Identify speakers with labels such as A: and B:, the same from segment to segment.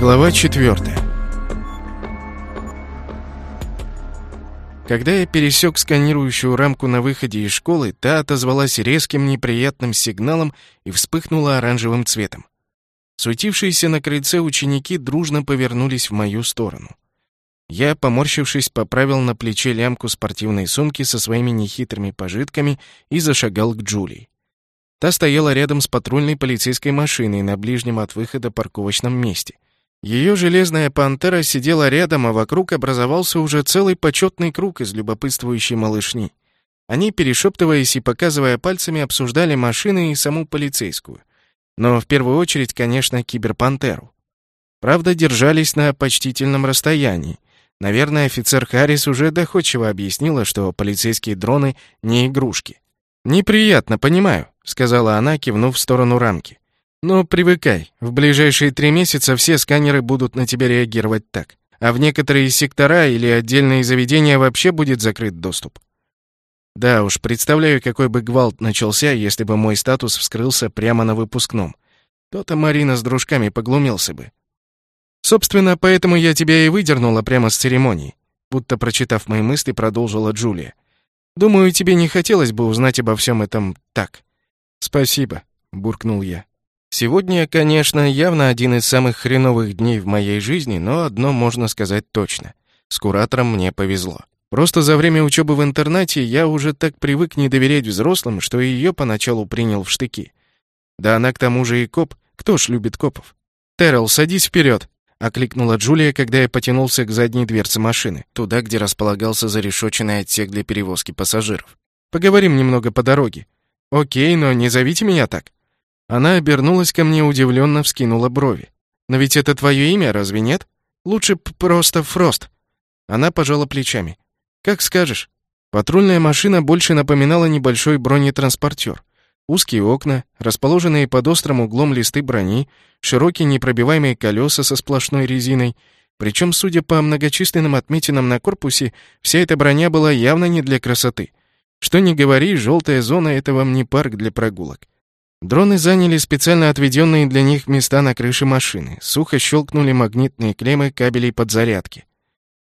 A: Глава 4 Когда я пересек сканирующую рамку на выходе из школы, та отозвалась резким неприятным сигналом и вспыхнула оранжевым цветом. Суетившиеся на крыльце ученики дружно повернулись в мою сторону. Я, поморщившись, поправил на плече лямку спортивной сумки со своими нехитрыми пожитками и зашагал к Джулии. Та стояла рядом с патрульной полицейской машиной на ближнем от выхода парковочном месте. Ее железная пантера сидела рядом, а вокруг образовался уже целый почетный круг из любопытствующей малышни. Они, перешептываясь и показывая пальцами, обсуждали машины и саму полицейскую. Но в первую очередь, конечно, киберпантеру. Правда, держались на почтительном расстоянии — Наверное, офицер Харрис уже доходчиво объяснила, что полицейские дроны не игрушки. «Неприятно, понимаю», — сказала она, кивнув в сторону рамки. «Но привыкай, в ближайшие три месяца все сканеры будут на тебя реагировать так, а в некоторые сектора или отдельные заведения вообще будет закрыт доступ». Да уж, представляю, какой бы гвалт начался, если бы мой статус вскрылся прямо на выпускном. То-то Марина с дружками поглумился бы. Собственно, поэтому я тебя и выдернула прямо с церемонии, будто прочитав мои мысли, продолжила Джулия. Думаю, тебе не хотелось бы узнать обо всем этом так. Спасибо, буркнул я. Сегодня, конечно, явно один из самых хреновых дней в моей жизни, но одно можно сказать точно. С куратором мне повезло. Просто за время учебы в интернате я уже так привык не доверять взрослым, что ее поначалу принял в штыки. Да она к тому же и коп. Кто ж любит копов? Террел, садись вперед, — окликнула Джулия, когда я потянулся к задней дверце машины, туда, где располагался зарешоченный отсек для перевозки пассажиров. «Поговорим немного по дороге». «Окей, но не зовите меня так». Она обернулась ко мне, удивленно вскинула брови. «Но ведь это твое имя, разве нет? Лучше просто Фрост». Она пожала плечами. «Как скажешь». Патрульная машина больше напоминала небольшой бронетранспортер. Узкие окна, расположенные под острым углом листы брони, широкие непробиваемые колеса со сплошной резиной. Причем, судя по многочисленным отметинам на корпусе, вся эта броня была явно не для красоты. Что ни говори, желтая зона — это вам не парк для прогулок. Дроны заняли специально отведенные для них места на крыше машины. Сухо щелкнули магнитные клеммы кабелей подзарядки.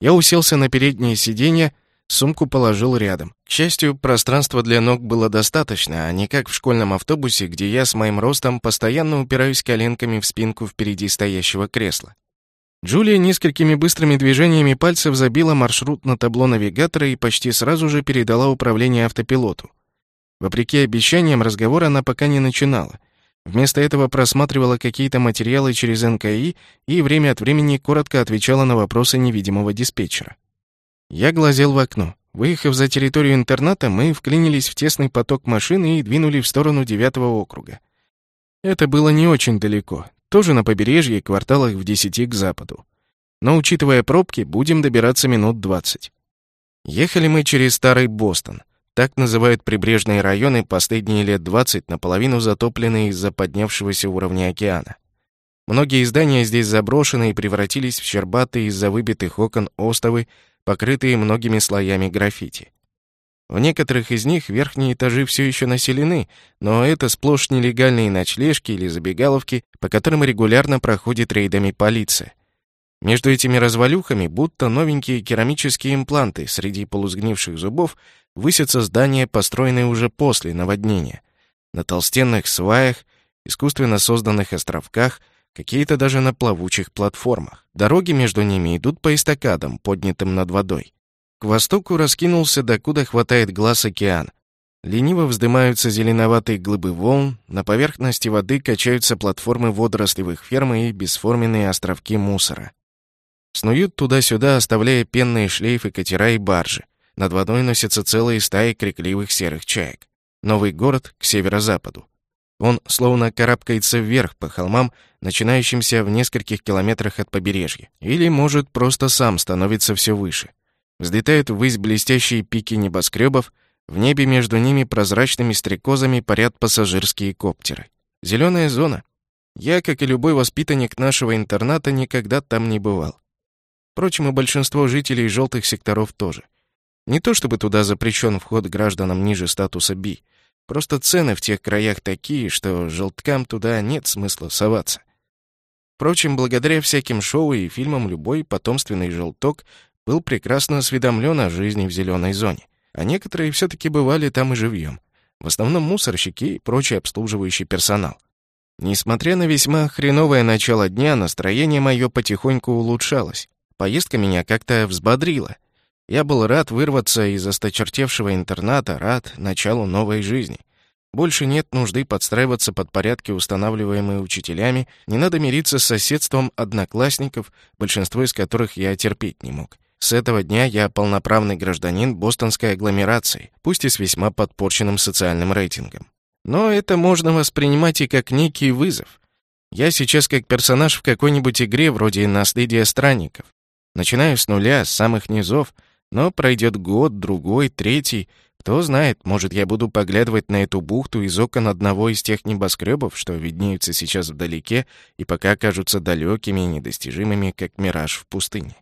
A: Я уселся на переднее сиденье, Сумку положил рядом. К счастью, пространства для ног было достаточно, а не как в школьном автобусе, где я с моим ростом постоянно упираюсь коленками в спинку впереди стоящего кресла. Джулия несколькими быстрыми движениями пальцев забила маршрут на табло навигатора и почти сразу же передала управление автопилоту. Вопреки обещаниям, разговор она пока не начинала. Вместо этого просматривала какие-то материалы через НКИ и время от времени коротко отвечала на вопросы невидимого диспетчера. Я глазел в окно. Выехав за территорию интерната, мы вклинились в тесный поток машин и двинули в сторону девятого округа. Это было не очень далеко, тоже на побережье, кварталах в десяти к западу. Но, учитывая пробки, будем добираться минут двадцать. Ехали мы через Старый Бостон. Так называют прибрежные районы последние лет двадцать, наполовину затопленные из-за поднявшегося уровня океана. Многие здания здесь заброшены и превратились в щербатые из-за выбитых окон остовы, покрытые многими слоями граффити. В некоторых из них верхние этажи все еще населены, но это сплошь нелегальные ночлежки или забегаловки, по которым регулярно проходит рейдами полиция. Между этими развалюхами, будто новенькие керамические импланты среди полузгнивших зубов, высятся здания, построенные уже после наводнения. На толстенных сваях, искусственно созданных островках — какие-то даже на плавучих платформах. Дороги между ними идут по эстакадам, поднятым над водой. К востоку раскинулся, докуда хватает глаз океан. Лениво вздымаются зеленоватые глыбы волн, на поверхности воды качаются платформы водорослевых ферм и бесформенные островки мусора. Снуют туда-сюда, оставляя пенные шлейфы катера и баржи. Над водой носятся целые стаи крикливых серых чаек. Новый город к северо-западу. Он словно карабкается вверх по холмам, начинающимся в нескольких километрах от побережья. Или, может, просто сам становится все выше. Взлетают ввысь блестящие пики небоскребов, в небе между ними прозрачными стрекозами парят пассажирские коптеры. Зеленая зона. Я, как и любой воспитанник нашего интерната, никогда там не бывал. Впрочем, и большинство жителей желтых секторов тоже. Не то чтобы туда запрещен вход гражданам ниже статуса B — Просто цены в тех краях такие, что желткам туда нет смысла соваться. Впрочем, благодаря всяким шоу и фильмам любой потомственный желток был прекрасно осведомлен о жизни в зеленой зоне. А некоторые все-таки бывали там и живьем. В основном мусорщики и прочий обслуживающий персонал. Несмотря на весьма хреновое начало дня, настроение мое потихоньку улучшалось. Поездка меня как-то взбодрила. Я был рад вырваться из осточертевшего интерната, рад началу новой жизни. Больше нет нужды подстраиваться под порядки, устанавливаемые учителями, не надо мириться с соседством одноклассников, большинство из которых я терпеть не мог. С этого дня я полноправный гражданин бостонской агломерации, пусть и с весьма подпорченным социальным рейтингом. Но это можно воспринимать и как некий вызов. Я сейчас как персонаж в какой-нибудь игре вроде «Наследия странников». Начинаю с нуля, с самых низов, но пройдет год, другой, третий. Кто знает, может, я буду поглядывать на эту бухту из окон одного из тех небоскребов, что виднеются сейчас вдалеке и пока кажутся далекими и недостижимыми, как мираж в пустыне.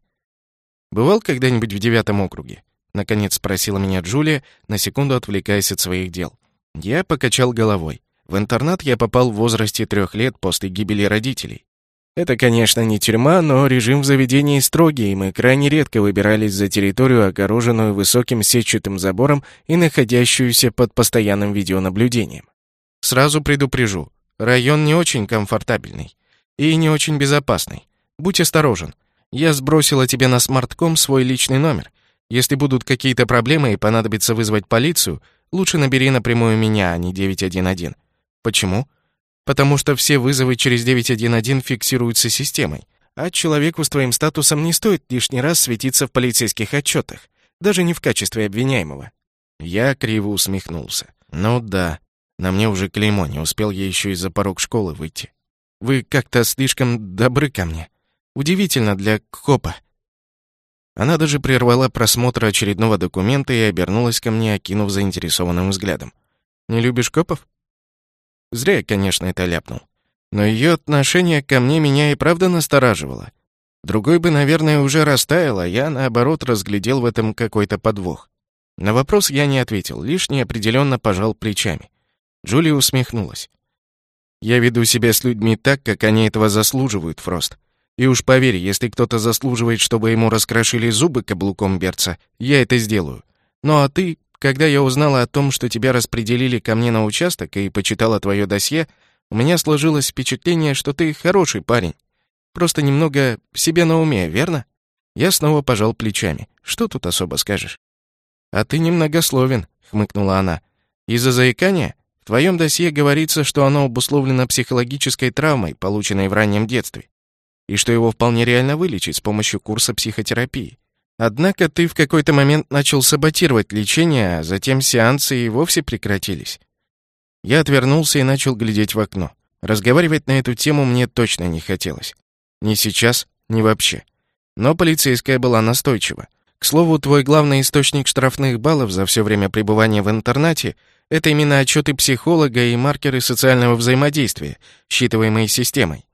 A: «Бывал когда-нибудь в девятом округе?» — наконец спросила меня Джулия, на секунду отвлекаясь от своих дел. Я покачал головой. В интернат я попал в возрасте трех лет после гибели родителей. Это, конечно, не тюрьма, но режим в заведении строгий, и мы крайне редко выбирались за территорию, огороженную высоким сетчатым забором и находящуюся под постоянным видеонаблюдением. Сразу предупрежу, район не очень комфортабельный и не очень безопасный. Будь осторожен. Я сбросила тебе на смартком свой личный номер. Если будут какие-то проблемы и понадобится вызвать полицию, лучше набери напрямую меня, а не 911. Почему? Потому что все вызовы через 911 фиксируются системой, а человеку с твоим статусом не стоит лишний раз светиться в полицейских отчетах, даже не в качестве обвиняемого. Я криво усмехнулся. Ну да, на мне уже клеймо, не успел я еще из-за порог школы выйти. Вы как-то слишком добры ко мне. Удивительно для копа. Она даже прервала просмотр очередного документа и обернулась ко мне, окинув заинтересованным взглядом. «Не любишь копов?» Зря конечно, это ляпнул. Но ее отношение ко мне меня и правда настораживало. Другой бы, наверное, уже растаял, а я, наоборот, разглядел в этом какой-то подвох. На вопрос я не ответил, лишь неопределенно пожал плечами. Джулия усмехнулась. «Я веду себя с людьми так, как они этого заслуживают, Фрост. И уж поверь, если кто-то заслуживает, чтобы ему раскрошили зубы каблуком берца, я это сделаю. Ну а ты когда я узнала о том, что тебя распределили ко мне на участок и почитала твое досье, у меня сложилось впечатление, что ты хороший парень. Просто немного себе на уме, верно? Я снова пожал плечами. Что тут особо скажешь? А ты немногословен, хмыкнула она. Из-за заикания? В твоем досье говорится, что оно обусловлено психологической травмой, полученной в раннем детстве, и что его вполне реально вылечить с помощью курса психотерапии. Однако ты в какой-то момент начал саботировать лечение, а затем сеансы и вовсе прекратились. Я отвернулся и начал глядеть в окно. Разговаривать на эту тему мне точно не хотелось. Ни сейчас, ни вообще. Но полицейская была настойчива. К слову, твой главный источник штрафных баллов за все время пребывания в интернате — это именно отчеты психолога и маркеры социального взаимодействия, считываемые системой.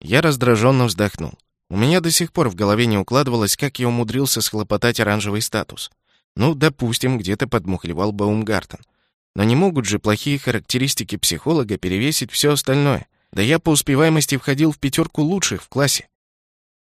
A: Я раздраженно вздохнул. У меня до сих пор в голове не укладывалось, как я умудрился схлопотать оранжевый статус. Ну, допустим, где-то подмухлевал Баумгартен. Но не могут же плохие характеристики психолога перевесить все остальное. Да я по успеваемости входил в пятерку лучших в классе.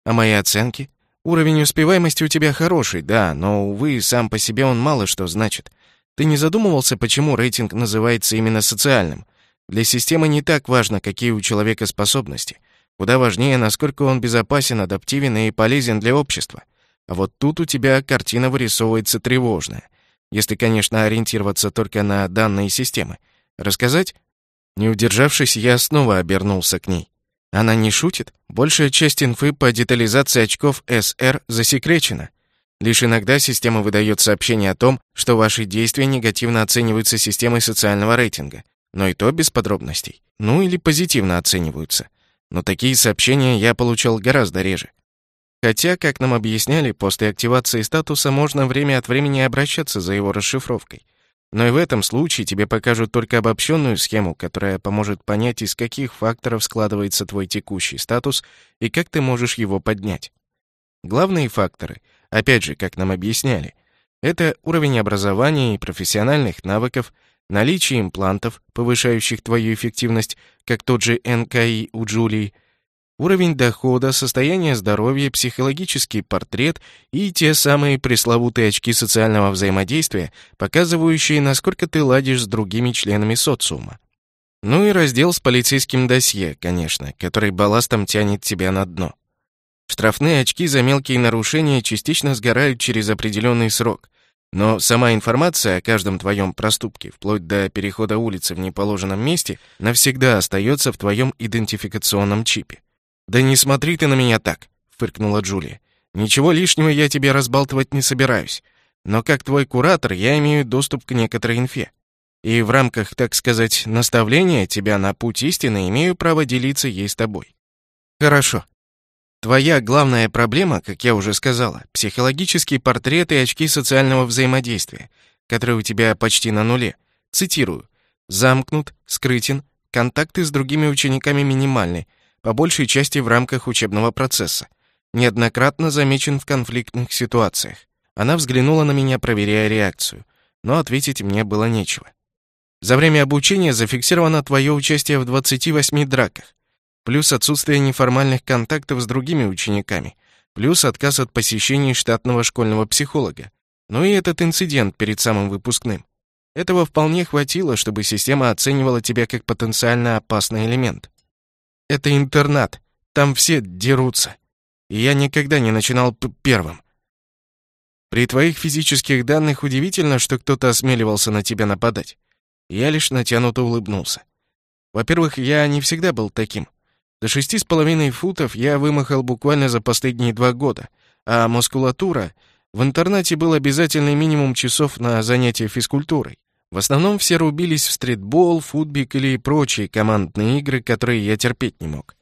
A: А мои оценки? Уровень успеваемости у тебя хороший, да, но, увы, сам по себе он мало что значит. Ты не задумывался, почему рейтинг называется именно социальным? Для системы не так важно, какие у человека способности — Куда важнее, насколько он безопасен, адаптивен и полезен для общества. А вот тут у тебя картина вырисовывается тревожная. Если, конечно, ориентироваться только на данные системы. Рассказать? Не удержавшись, я снова обернулся к ней. Она не шутит? Большая часть инфы по детализации очков СР засекречена. Лишь иногда система выдает сообщение о том, что ваши действия негативно оцениваются системой социального рейтинга. Но и то без подробностей. Ну или позитивно оцениваются но такие сообщения я получал гораздо реже. Хотя, как нам объясняли, после активации статуса можно время от времени обращаться за его расшифровкой. Но и в этом случае тебе покажут только обобщенную схему, которая поможет понять, из каких факторов складывается твой текущий статус и как ты можешь его поднять. Главные факторы, опять же, как нам объясняли, это уровень образования и профессиональных навыков, наличие имплантов, повышающих твою эффективность, как тот же НКИ у Джулии, Уровень дохода, состояние здоровья, психологический портрет и те самые пресловутые очки социального взаимодействия, показывающие, насколько ты ладишь с другими членами социума. Ну и раздел с полицейским досье, конечно, который балластом тянет тебя на дно. Штрафные очки за мелкие нарушения частично сгорают через определенный срок, но сама информация о каждом твоем проступке, вплоть до перехода улицы в неположенном месте, навсегда остается в твоем идентификационном чипе. «Да не смотри ты на меня так», — фыркнула Джулия. «Ничего лишнего я тебе разбалтывать не собираюсь. Но как твой куратор я имею доступ к некоторой инфе. И в рамках, так сказать, наставления тебя на путь истины имею право делиться ей с тобой». «Хорошо», Твоя главная проблема, как я уже сказала, психологический портрет и очки социального взаимодействия, которые у тебя почти на нуле. Цитирую. Замкнут, скрытен, контакты с другими учениками минимальны, по большей части в рамках учебного процесса. Неоднократно замечен в конфликтных ситуациях. Она взглянула на меня, проверяя реакцию, но ответить мне было нечего. За время обучения зафиксировано твое участие в 28 драках плюс отсутствие неформальных контактов с другими учениками, плюс отказ от посещения штатного школьного психолога. Ну и этот инцидент перед самым выпускным. Этого вполне хватило, чтобы система оценивала тебя как потенциально опасный элемент. Это интернат, там все дерутся. И я никогда не начинал первым. При твоих физических данных удивительно, что кто-то осмеливался на тебя нападать. Я лишь натянуто улыбнулся. Во-первых, я не всегда был таким. До шести с половиной футов я вымахал буквально за последние два года, а мускулатура... В интернате был обязательный минимум часов на занятия физкультурой. В основном все рубились в стритбол, футбик или прочие командные игры, которые я терпеть не мог.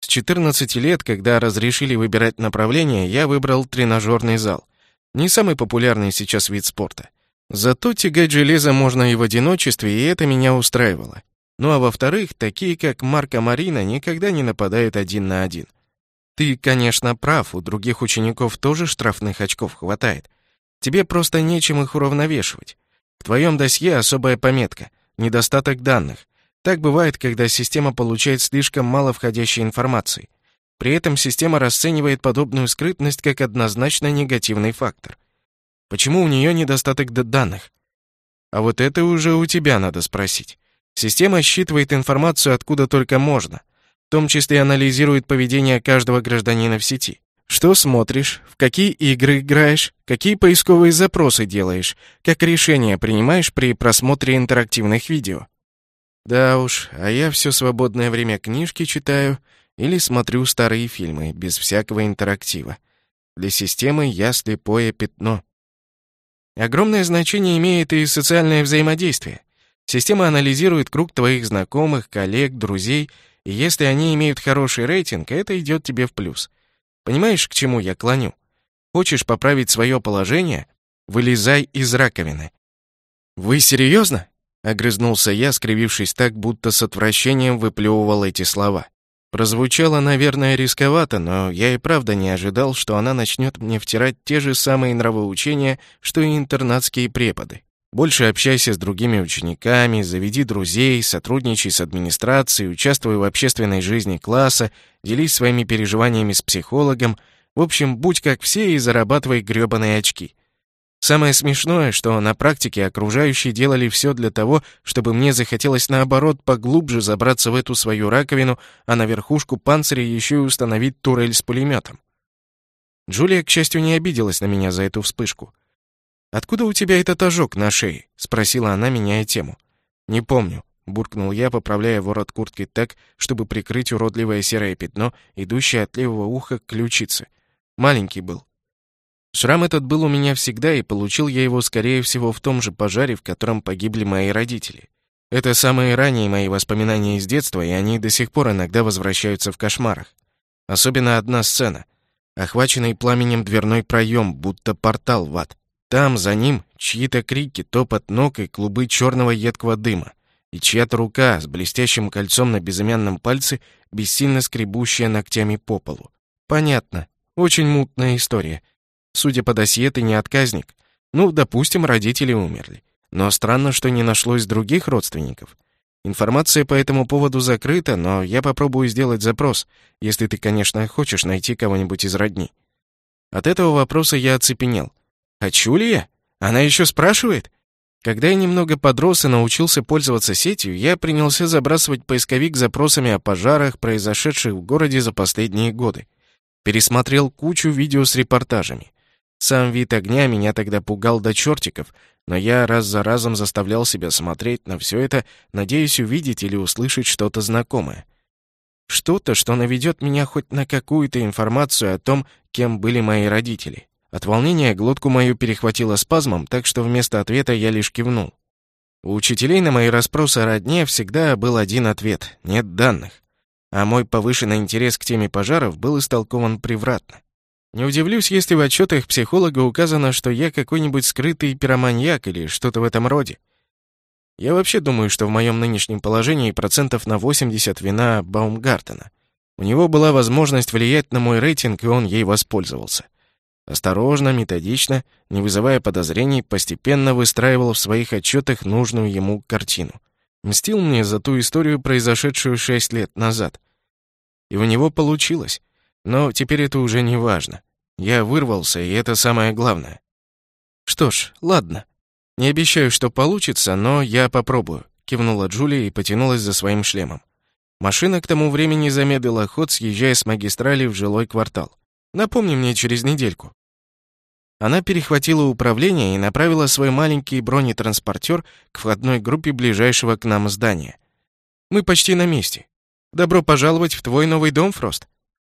A: С 14 лет, когда разрешили выбирать направление, я выбрал тренажерный зал. Не самый популярный сейчас вид спорта. Зато тягать железо можно и в одиночестве, и это меня устраивало. Ну а во-вторых, такие как Марко Марина никогда не нападают один на один. Ты, конечно, прав, у других учеников тоже штрафных очков хватает. Тебе просто нечем их уравновешивать. В твоем досье особая пометка — недостаток данных. Так бывает, когда система получает слишком мало входящей информации. При этом система расценивает подобную скрытность как однозначно негативный фактор. Почему у нее недостаток данных? А вот это уже у тебя надо спросить. Система считывает информацию откуда только можно, в том числе анализирует поведение каждого гражданина в сети. Что смотришь, в какие игры играешь, какие поисковые запросы делаешь, как решения принимаешь при просмотре интерактивных видео. Да уж, а я все свободное время книжки читаю или смотрю старые фильмы без всякого интерактива. Для системы я слепое пятно. Огромное значение имеет и социальное взаимодействие. Система анализирует круг твоих знакомых, коллег, друзей, и если они имеют хороший рейтинг, это идет тебе в плюс. Понимаешь, к чему я клоню? Хочешь поправить свое положение? Вылезай из раковины. Вы серьезно? Огрызнулся я, скривившись так, будто с отвращением выплевывал эти слова. Прозвучало, наверное, рисковато, но я и правда не ожидал, что она начнет мне втирать те же самые нравоучения, что и интернатские преподы. Больше общайся с другими учениками, заведи друзей, сотрудничай с администрацией, участвуй в общественной жизни класса, делись своими переживаниями с психологом. В общем, будь как все и зарабатывай грёбаные очки. Самое смешное, что на практике окружающие делали все для того, чтобы мне захотелось наоборот поглубже забраться в эту свою раковину, а на верхушку панциря еще и установить турель с пулеметом. Джулия, к счастью, не обиделась на меня за эту вспышку. «Откуда у тебя этот ожог на шее?» — спросила она, меняя тему. «Не помню», — буркнул я, поправляя ворот куртки так, чтобы прикрыть уродливое серое пятно, идущее от левого уха к ключице. Маленький был. Шрам этот был у меня всегда, и получил я его, скорее всего, в том же пожаре, в котором погибли мои родители. Это самые ранние мои воспоминания из детства, и они до сих пор иногда возвращаются в кошмарах. Особенно одна сцена. Охваченный пламенем дверной проем, будто портал в ад. Там, за ним, чьи-то крики, топот ног и клубы черного едкого дыма. И чья-то рука с блестящим кольцом на безымянном пальце, бессильно скребущая ногтями по полу. Понятно. Очень мутная история. Судя по досье, ты не отказник. Ну, допустим, родители умерли. Но странно, что не нашлось других родственников. Информация по этому поводу закрыта, но я попробую сделать запрос, если ты, конечно, хочешь найти кого-нибудь из родни. От этого вопроса я оцепенел. Хочу ли я? Она еще спрашивает? Когда я немного подрос и научился пользоваться сетью, я принялся забрасывать поисковик запросами о пожарах, произошедших в городе за последние годы. Пересмотрел кучу видео с репортажами. Сам вид огня меня тогда пугал до чертиков, но я раз за разом заставлял себя смотреть на все это, надеясь увидеть или услышать что-то знакомое. Что-то, что наведет меня хоть на какую-то информацию о том, кем были мои родители. От волнения глотку мою перехватило спазмом, так что вместо ответа я лишь кивнул. У учителей на мои расспросы о родне всегда был один ответ — нет данных. А мой повышенный интерес к теме пожаров был истолкован превратно. Не удивлюсь, если в отчетах психолога указано, что я какой-нибудь скрытый пироманьяк или что-то в этом роде. Я вообще думаю, что в моем нынешнем положении процентов на 80 вина Баумгартена. У него была возможность влиять на мой рейтинг, и он ей воспользовался. Осторожно, методично, не вызывая подозрений, постепенно выстраивал в своих отчетах нужную ему картину. Мстил мне за ту историю, произошедшую шесть лет назад. И у него получилось. Но теперь это уже не важно. Я вырвался, и это самое главное. Что ж, ладно. Не обещаю, что получится, но я попробую, кивнула Джулия и потянулась за своим шлемом. Машина к тому времени замедлила ход, съезжая с магистрали в жилой квартал. Напомни мне через недельку». Она перехватила управление и направила свой маленький бронетранспортер к входной группе ближайшего к нам здания. «Мы почти на месте. Добро пожаловать в твой новый дом, Фрост».